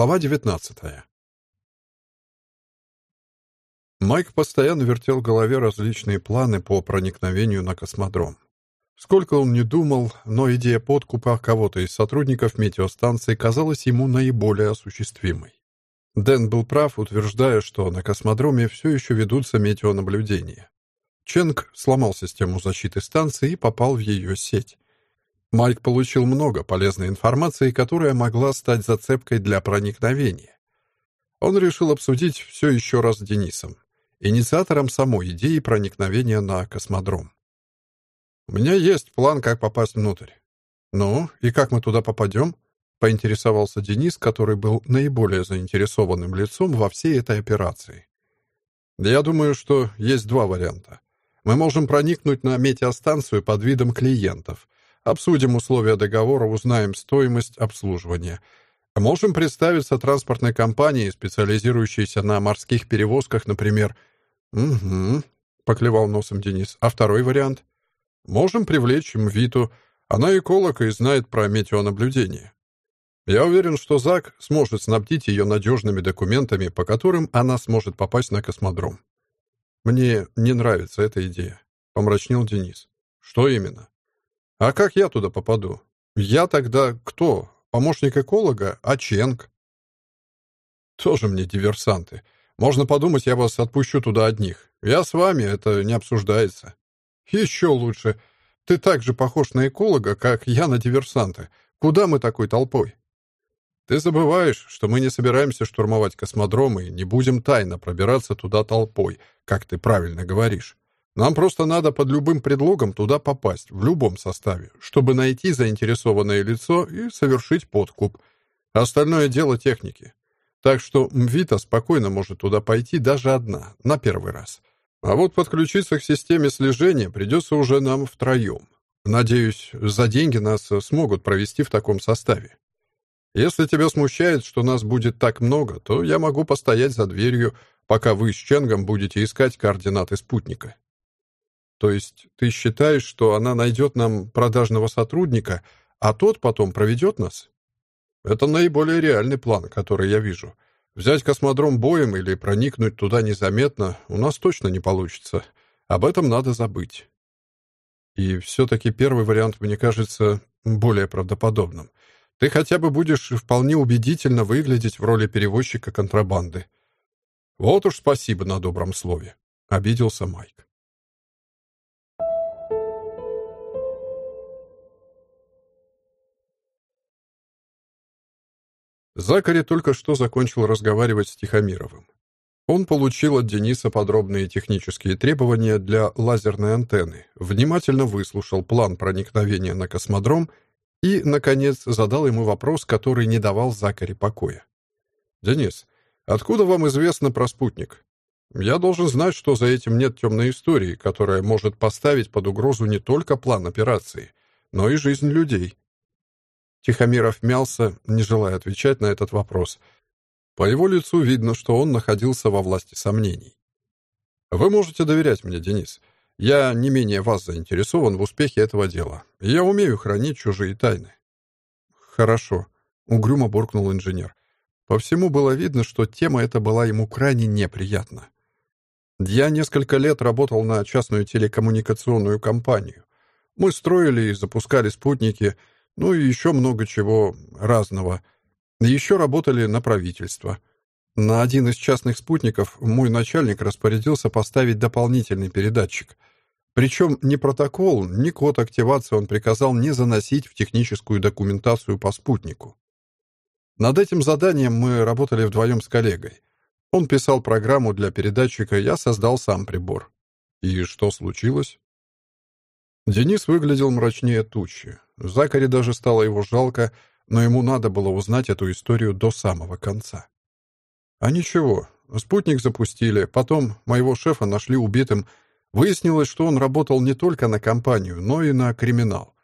Глава 19 Майк постоянно вертел в голове различные планы по проникновению на космодром. Сколько он не думал, но идея подкупа кого-то из сотрудников метеостанции казалась ему наиболее осуществимой. Дэн был прав, утверждая, что на космодроме все еще ведутся метеонаблюдения. Ченг сломал систему защиты станции и попал в ее сеть. Майк получил много полезной информации, которая могла стать зацепкой для проникновения. Он решил обсудить все еще раз с Денисом, инициатором самой идеи проникновения на космодром. «У меня есть план, как попасть внутрь». «Ну, и как мы туда попадем?» — поинтересовался Денис, который был наиболее заинтересованным лицом во всей этой операции. «Я думаю, что есть два варианта. Мы можем проникнуть на метеостанцию под видом клиентов — Обсудим условия договора, узнаем стоимость обслуживания. Можем представиться транспортной компании, специализирующейся на морских перевозках, например. «Угу», — поклевал носом Денис. «А второй вариант?» «Можем привлечь Мвиту. Она эколог и знает про метеонаблюдение. Я уверен, что Зак сможет снабдить ее надежными документами, по которым она сможет попасть на космодром. Мне не нравится эта идея», — помрачнел Денис. «Что именно?» А как я туда попаду? Я тогда кто? Помощник эколога? А Ченг? Тоже мне диверсанты. Можно подумать, я вас отпущу туда одних. Я с вами, это не обсуждается. Еще лучше. Ты так же похож на эколога, как я на диверсанта. Куда мы такой толпой? Ты забываешь, что мы не собираемся штурмовать космодром и не будем тайно пробираться туда толпой, как ты правильно говоришь. Нам просто надо под любым предлогом туда попасть, в любом составе, чтобы найти заинтересованное лицо и совершить подкуп. Остальное дело техники. Так что Мвита спокойно может туда пойти даже одна, на первый раз. А вот подключиться к системе слежения придется уже нам втроем. Надеюсь, за деньги нас смогут провести в таком составе. Если тебя смущает, что нас будет так много, то я могу постоять за дверью, пока вы с Ченгом будете искать координаты спутника. То есть ты считаешь, что она найдет нам продажного сотрудника, а тот потом проведет нас? Это наиболее реальный план, который я вижу. Взять космодром боем или проникнуть туда незаметно у нас точно не получится. Об этом надо забыть. И все-таки первый вариант мне кажется более правдоподобным. Ты хотя бы будешь вполне убедительно выглядеть в роли перевозчика контрабанды. Вот уж спасибо на добром слове. Обиделся Майк. Закари только что закончил разговаривать с Тихомировым. Он получил от Дениса подробные технические требования для лазерной антенны, внимательно выслушал план проникновения на космодром и, наконец, задал ему вопрос, который не давал Закари покоя. «Денис, откуда вам известно про спутник? Я должен знать, что за этим нет темной истории, которая может поставить под угрозу не только план операции, но и жизнь людей. Тихомиров мялся, не желая отвечать на этот вопрос. По его лицу видно, что он находился во власти сомнений. «Вы можете доверять мне, Денис. Я не менее вас заинтересован в успехе этого дела. Я умею хранить чужие тайны». «Хорошо», — угрюмо буркнул инженер. По всему было видно, что тема эта была ему крайне неприятна. Я несколько лет работал на частную телекоммуникационную компанию. Мы строили и запускали спутники — ну и еще много чего разного. Еще работали на правительство. На один из частных спутников мой начальник распорядился поставить дополнительный передатчик. Причем ни протокол, ни код активации он приказал не заносить в техническую документацию по спутнику. Над этим заданием мы работали вдвоем с коллегой. Он писал программу для передатчика, я создал сам прибор. И что случилось? Денис выглядел мрачнее тучи. Закари даже стало его жалко, но ему надо было узнать эту историю до самого конца. А ничего, спутник запустили, потом моего шефа нашли убитым. Выяснилось, что он работал не только на компанию, но и на криминал.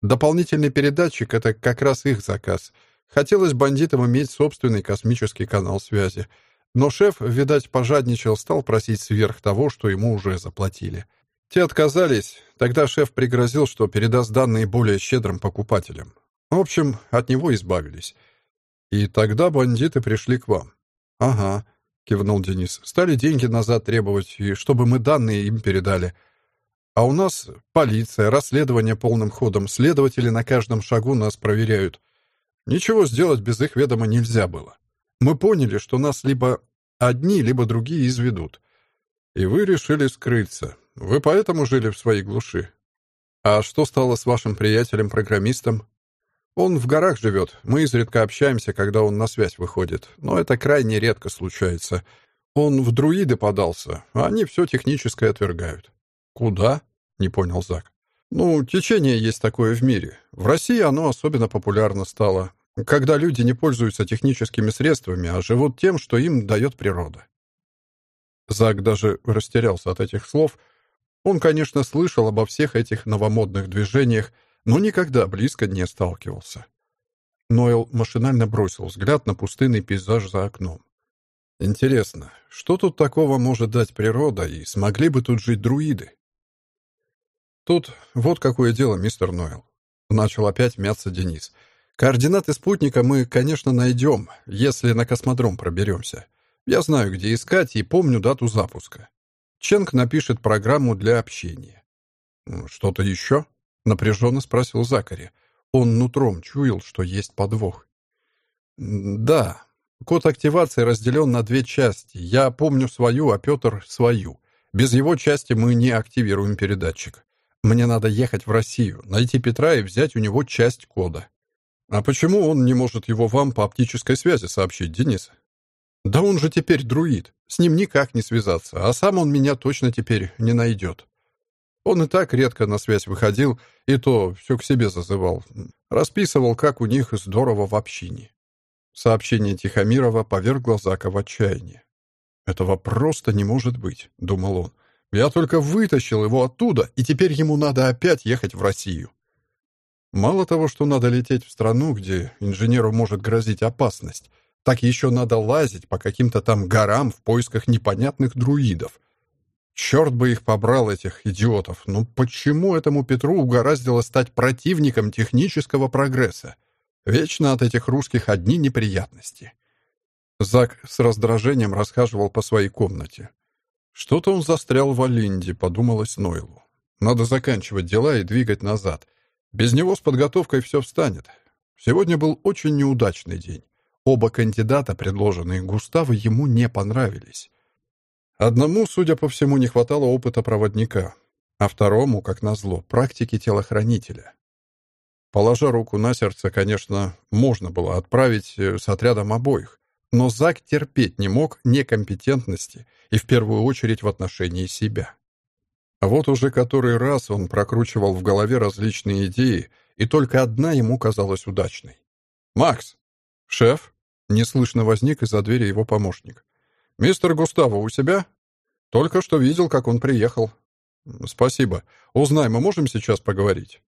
Дополнительный передатчик — это как раз их заказ. Хотелось бандитам иметь собственный космический канал связи. Но шеф, видать, пожадничал, стал просить сверх того, что ему уже заплатили. Те отказались. Тогда шеф пригрозил, что передаст данные более щедрым покупателям. В общем, от него избавились. И тогда бандиты пришли к вам. Ага, кивнул Денис. Стали деньги назад требовать, и чтобы мы данные им передали. А у нас полиция, расследование полным ходом, следователи на каждом шагу нас проверяют. Ничего сделать без их ведома нельзя было. Мы поняли, что нас либо одни, либо другие изведут. И вы решили скрыться. Вы поэтому жили в своей глуши. А что стало с вашим приятелем-программистом? Он в горах живет. Мы изредка общаемся, когда он на связь выходит. Но это крайне редко случается. Он в друиды подался, а они все техническое отвергают. Куда? Не понял Зак. Ну, течение есть такое в мире. В России оно особенно популярно стало, когда люди не пользуются техническими средствами, а живут тем, что им дает природа. Зак даже растерялся от этих слов. Он, конечно, слышал обо всех этих новомодных движениях, но никогда близко не сталкивался. Нойл машинально бросил взгляд на пустынный пейзаж за окном. Интересно, что тут такого может дать природа, и смогли бы тут жить друиды? Тут вот какое дело, мистер Нойл. Начал опять мяться Денис. Координаты спутника мы, конечно, найдем, если на космодром проберемся. Я знаю, где искать, и помню дату запуска. Ченг напишет программу для общения. «Что-то еще?» — напряженно спросил Закари. Он нутром чуял, что есть подвох. «Да. Код активации разделен на две части. Я помню свою, а Петр — свою. Без его части мы не активируем передатчик. Мне надо ехать в Россию, найти Петра и взять у него часть кода». «А почему он не может его вам по оптической связи сообщить, Денис?» «Да он же теперь друид. С ним никак не связаться, а сам он меня точно теперь не найдет. Он и так редко на связь выходил, и то все к себе зазывал. Расписывал, как у них здорово в общине. Сообщение Тихомирова повергло Зака в отчаяние. «Этого просто не может быть», — думал он. «Я только вытащил его оттуда, и теперь ему надо опять ехать в Россию». Мало того, что надо лететь в страну, где инженеру может грозить опасность, так еще надо лазить по каким-то там горам в поисках непонятных друидов, Черт бы их побрал, этих идиотов. Ну почему этому Петру угораздило стать противником технического прогресса? Вечно от этих русских одни неприятности. Зак с раздражением расхаживал по своей комнате. Что-то он застрял в Алинде, подумалось Нойлу. Надо заканчивать дела и двигать назад. Без него с подготовкой все встанет. Сегодня был очень неудачный день. Оба кандидата, предложенные Густаво, ему не понравились. Одному, судя по всему, не хватало опыта проводника, а второму, как назло, практики телохранителя. Положа руку на сердце, конечно, можно было отправить э, с отрядом обоих, но Зак терпеть не мог некомпетентности и в первую очередь в отношении себя. А вот уже который раз он прокручивал в голове различные идеи, и только одна ему казалась удачной. «Макс!» «Шеф!» — неслышно возник из-за двери его помощник. «Мистер Густаво у себя?» «Только что видел, как он приехал». «Спасибо. Узнай, мы можем сейчас поговорить?»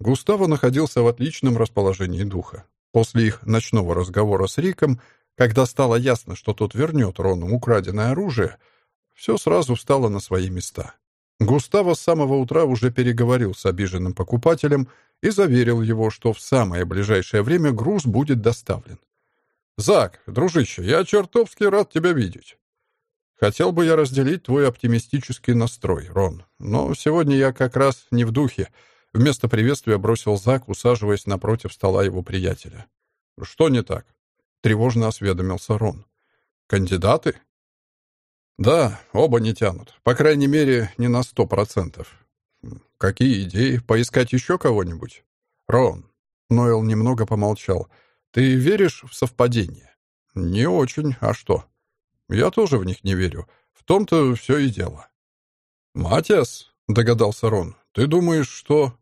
Густаво находился в отличном расположении духа. После их ночного разговора с Риком, когда стало ясно, что тот вернет Рону украденное оружие, все сразу встало на свои места. Густаво с самого утра уже переговорил с обиженным покупателем и заверил его, что в самое ближайшее время груз будет доставлен. «Зак, дружище, я чертовски рад тебя видеть. Хотел бы я разделить твой оптимистический настрой, Рон, но сегодня я как раз не в духе». Вместо приветствия бросил Зак, усаживаясь напротив стола его приятеля. «Что не так?» — тревожно осведомился Рон. «Кандидаты?» «Да, оба не тянут. По крайней мере, не на сто процентов. Какие идеи? Поискать еще кого-нибудь?» «Рон», — Нойл немного помолчал, — ты веришь в совпадение? Не очень, а что? Я тоже в них не верю. В том-то все и дело. Матиас, догадался Рон, ты думаешь, что...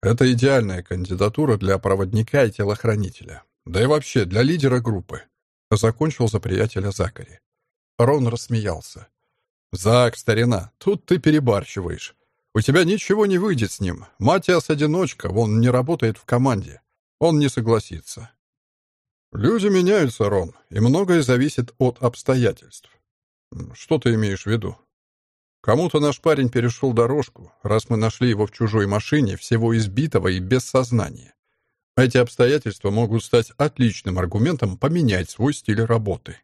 Это идеальная кандидатура для проводника и телохранителя. Да и вообще для лидера группы. Закончил за приятеля Закари. Рон рассмеялся. «Зак, старина, тут ты перебарщиваешь. У тебя ничего не выйдет с ним. Матиас одиночка, он не работает в команде. Он не согласится. Люди меняются, Рон, и многое зависит от обстоятельств. Что ты имеешь в виду? Кому-то наш парень перешел дорожку, раз мы нашли его в чужой машине, всего избитого и без сознания. Эти обстоятельства могут стать отличным аргументом поменять свой стиль работы.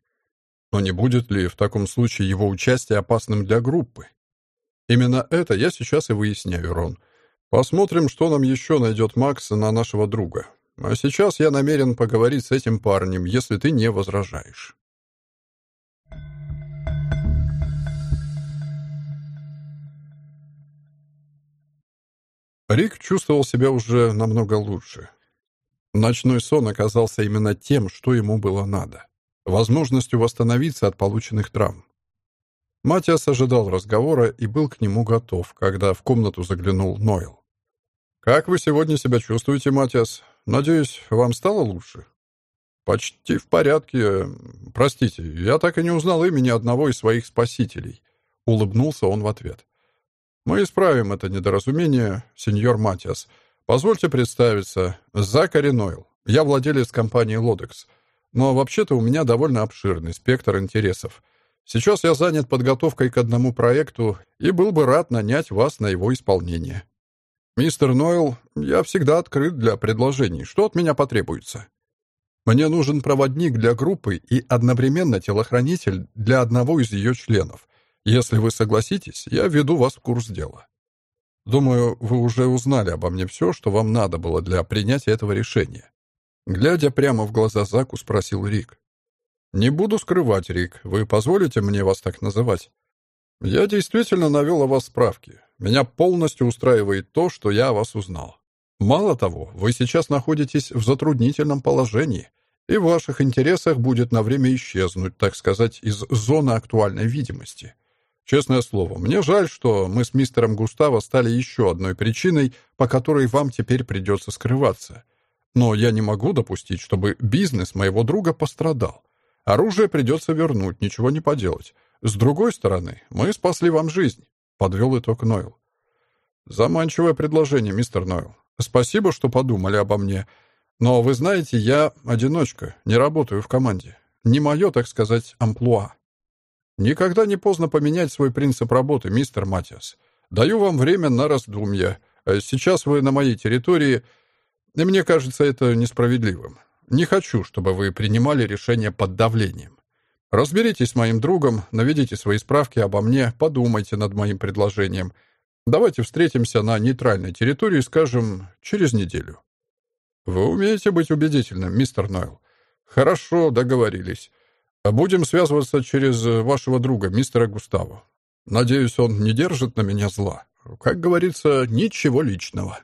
Но не будет ли в таком случае его участие опасным для группы? Именно это я сейчас и выясняю, Рон. Посмотрим, что нам еще найдет Макс на нашего друга. А сейчас я намерен поговорить с этим парнем, если ты не возражаешь. Рик чувствовал себя уже намного лучше. Ночной сон оказался именно тем, что ему было надо. Возможностью восстановиться от полученных травм. Матиас ожидал разговора и был к нему готов, когда в комнату заглянул Нойл. «Как вы сегодня себя чувствуете, Матиас? Надеюсь, вам стало лучше?» «Почти в порядке. Простите, я так и не узнал имени одного из своих спасителей». Улыбнулся он в ответ. «Мы исправим это недоразумение, сеньор Матиас. Позвольте представиться. Закари Нойл. Я владелец компании «Лодекс». Но вообще-то у меня довольно обширный спектр интересов. Сейчас я занят подготовкой к одному проекту и был бы рад нанять вас на его исполнение. Мистер Нойл, я всегда открыт для предложений. Что от меня потребуется? Мне нужен проводник для группы и одновременно телохранитель для одного из ее членов. Если вы согласитесь, я веду вас в курс дела. Думаю, вы уже узнали обо мне все, что вам надо было для принятия этого решения. Глядя прямо в глаза Заку, спросил Рик. «Не буду скрывать, Рик. Вы позволите мне вас так называть?» «Я действительно навел о вас справки. Меня полностью устраивает то, что я о вас узнал. Мало того, вы сейчас находитесь в затруднительном положении, и в ваших интересах будет на время исчезнуть, так сказать, из зоны актуальной видимости. Честное слово, мне жаль, что мы с мистером Густаво стали еще одной причиной, по которой вам теперь придется скрываться. Но я не могу допустить, чтобы бизнес моего друга пострадал. Оружие придется вернуть, ничего не поделать. С другой стороны, мы спасли вам жизнь», — подвел итог Нойл. «Заманчивое предложение, мистер Нойл. Спасибо, что подумали обо мне. Но вы знаете, я одиночка, не работаю в команде. Не мое, так сказать, амплуа. Никогда не поздно поменять свой принцип работы, мистер Матиас. Даю вам время на раздумья. Сейчас вы на моей территории, и мне кажется это несправедливым. Не хочу, чтобы вы принимали решения под давлением. Разберитесь с моим другом, наведите свои справки обо мне, подумайте над моим предложением. Давайте встретимся на нейтральной территории, скажем, через неделю. Вы умеете быть убедительным, мистер Нойл. Хорошо, договорились. Будем связываться через вашего друга, мистера Густаво. Надеюсь, он не держит на меня зла. Как говорится, ничего личного.